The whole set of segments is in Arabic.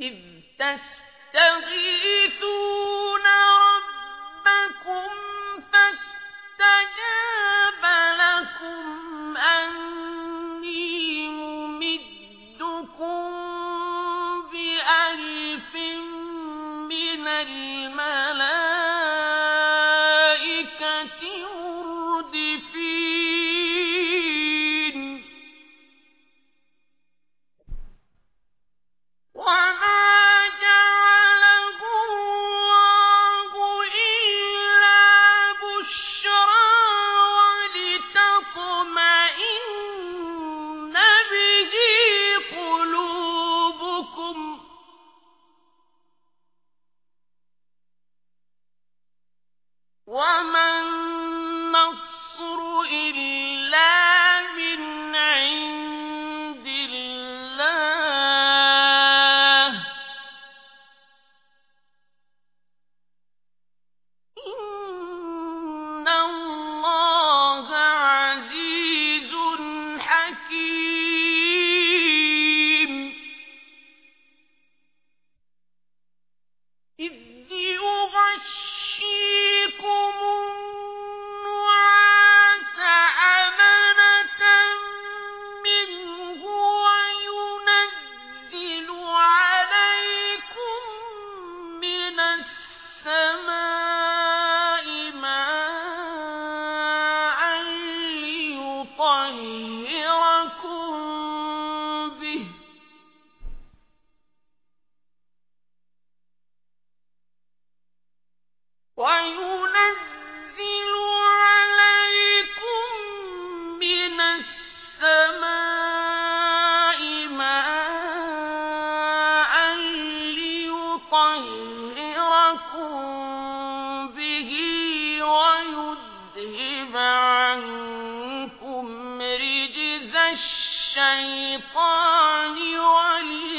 إذ تستغيثون إلا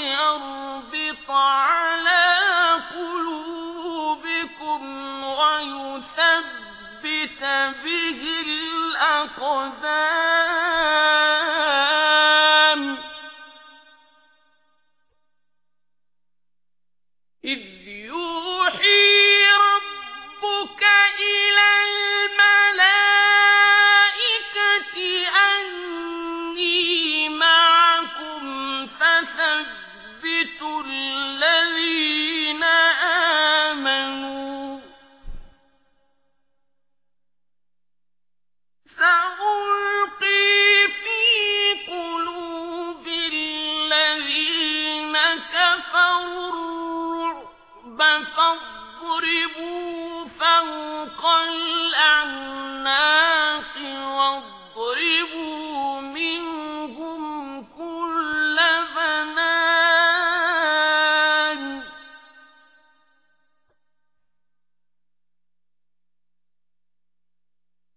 وليربط على قلوبكم ويثبت به الأقدام فاضربوا فوق الأعناق واضربوا منهم كل بنان.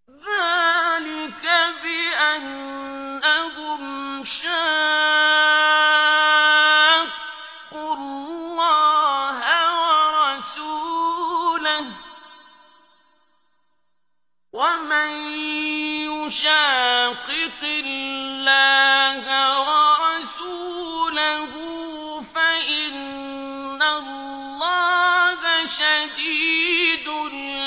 ذلك بأنهم شاقوا شديد العقاب.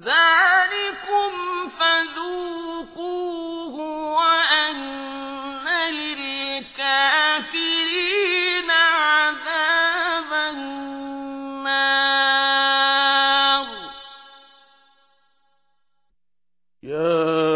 ذلكم فذوقوه وأن للكافرين عذاب النار. يا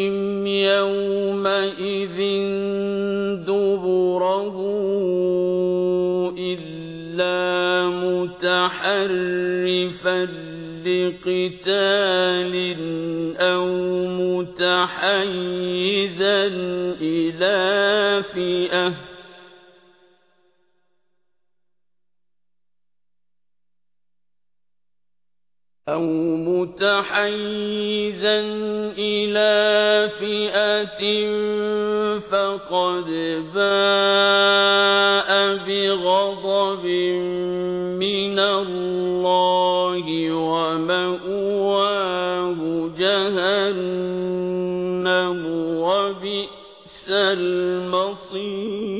يومئذ دبره إلا متحرفا لقتال أو متحيزا إلى فئة أو متحيزا إلى فئة فقد باء بغضب من الله ومأواه جهنم وبئس المصير